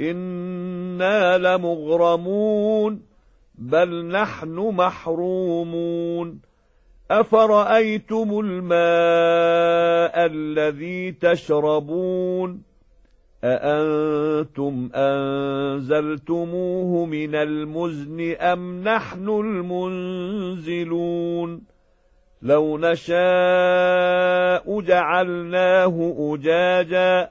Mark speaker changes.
Speaker 1: إنا لمغرمون بل نحن محرومون أفرأيتم الماء الذي تشربون أأنتم أنزلتموه من المزن أم نحن المنزلون لو نشاء جعلناه أجاجا